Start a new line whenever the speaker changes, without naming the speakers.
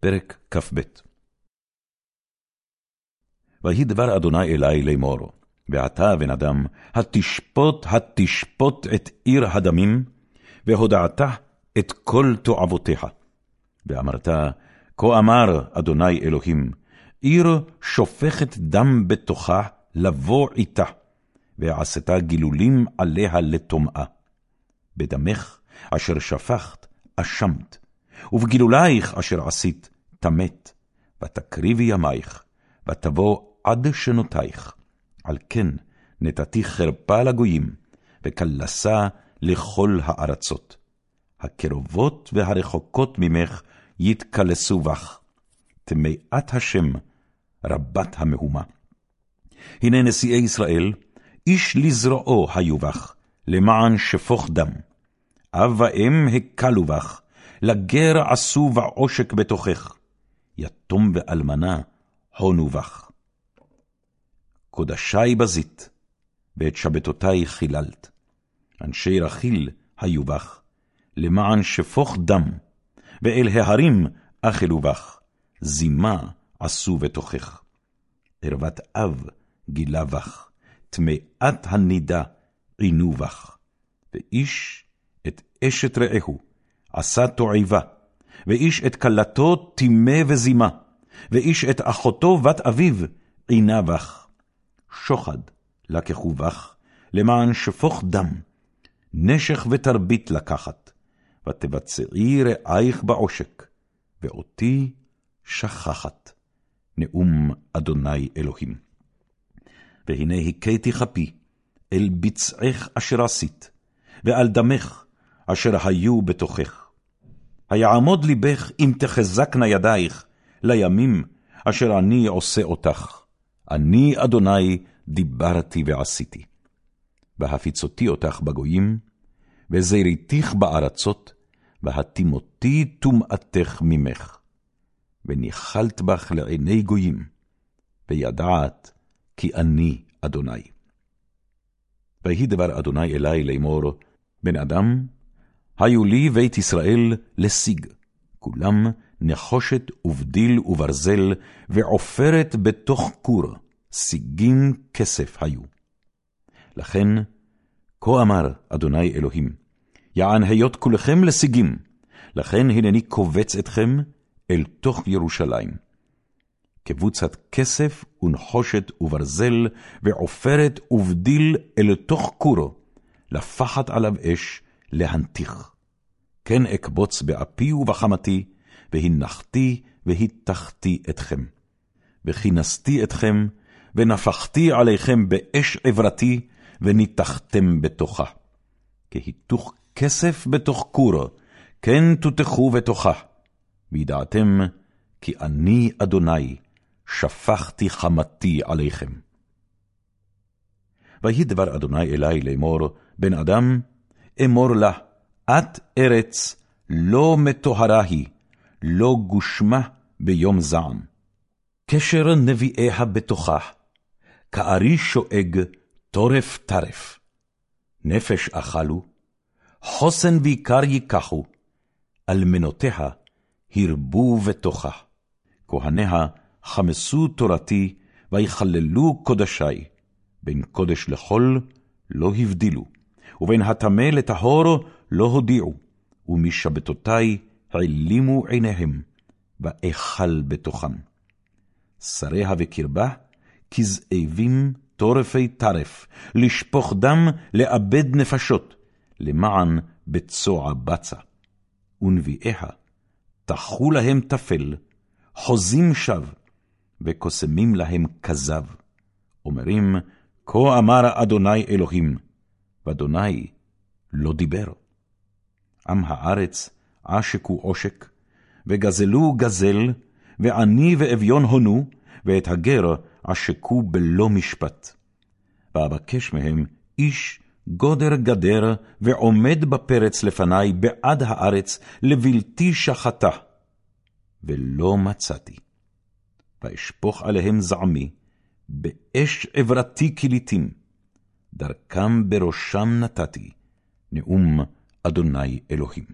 פרק כ"ב ויהי דבר אדוני אלי לאמור, ועתה בן אדם, התשפוט התשפוט את עיר הדמים, והודעת את כל תועבותיה. ואמרת, כה אמר אדוני אלוהים, עיר שופכת דם בתוכה לבוא איתה, ועשתה גילולים עליה לטומאה. בדמך אשר שפכת אשמת, ובגילולייך אשר עשית טמאת, ותקריבי ימייך, ותבוא עד שנותייך. על כן נתתי חרפה לגויים, וקלסה לכל הארצות. הקרובות והרחוקות ממך יתקלסו בך. טמאת השם רבת המהומה. הנה נשיאי ישראל, איש לזרועו היו בך, למען שפוך דם. אב ואם הקלו בך, לגר עשו ועושק בתוכך, יתום ואלמנה הונו בך. קודשי בזית, ואת שבתותי חיללת. אנשי רכיל היו בך, למען שפוך דם, ואל ההרים אכלו בך, זימה עשו בתוכך. ערוות אב גילה בך, טמאת הנידה עינו בך, ואיש את אשת רעהו עשה תועבה, ואיש את כלתו טימא וזימה, ואיש את אחותו בת אביו עינה בך. שוחד לקחו בך, למען שפוך דם, נשך ותרבית לקחת, ותבצעי רעייך בעושק, ואותי שכחת. נאום אדוני אלוהים. והנה הכיתי כפי אל ביצעך אשר עשית, ועל דמך אשר היו בתוכך. היעמוד ליבך אם תחזקנה ידייך לימים אשר אני עושה אותך. אני, אדוני, דיברתי ועשיתי. והפיצותי אותך בגויים, וזריתיך בארצות, והתימותי טומאתך ממך. וניחלת בך לעיני גויים, וידעת כי אני אדוני. ויהי דבר אדוני אלי לאמור, בן אדם, היו לי בית ישראל לשיג, כולם נחושת ובדיל וברזל, ועופרת בתוך כור, שיגים כסף היו. לכן, כה אמר אדוני אלוהים, יען היות כולכם לשיגים, לכן הנני קובץ אתכם אל תוך ירושלים. קבוצת כסף ונחושת וברזל, ועופרת ובדיל אל תוך כור, לפחת עליו אש, להנתיך. כן אקבוץ באפי ובחמתי, והנחתי והיתכתי אתכם. וכינסתי אתכם, ונפחתי עליכם באש עברתי, וניתחתם בתוכה. כהיתוך כסף בתוך כור, כן תותחו בתוכה. וידעתם כי אני, אדוני, שפכתי חמתי עליכם. ויהי דבר אדוני אלי לאמור, בן אדם, אמור לה, את ארץ לא מטהרה היא, לא גושמה ביום זעם. קשר נביאיה בתוכה, כארי שואג, טורף טרף. נפש אכלו, חוסן ויקר ייקחו, אלמנותיה הרבו בתוכה. כהניה חמסו תורתי, ויחללו קודשי, בין קודש לחול לא הבדילו. ובין הטמא לטהור לא הודיעו, ומשבתותי העלימו עיניהם, ואכל בתוכם. שריה וקרבה, כזאבים טורפי טרף, לשפוך דם, לאבד נפשות, למען בצוע בצע. ונביאיה, טחו להם טפל, חוזים שב, וקוסמים להם כזב. אומרים, כה אמר אדוני אלוהים, ואדוני לא דיבר. עם הארץ עשקו עושק, וגזלו גזל, ועני ואביון הונו, ואת הגר עשקו בלא משפט. ואבקש מהם איש גודר גדר, ועומד בפרץ לפני בעד הארץ, לבלתי שחתה. ולא מצאתי. ואשפוך עליהם זעמי, באש עברתי כליתים, דרכם בראשם נתתי, נאום אדוני אלוהים.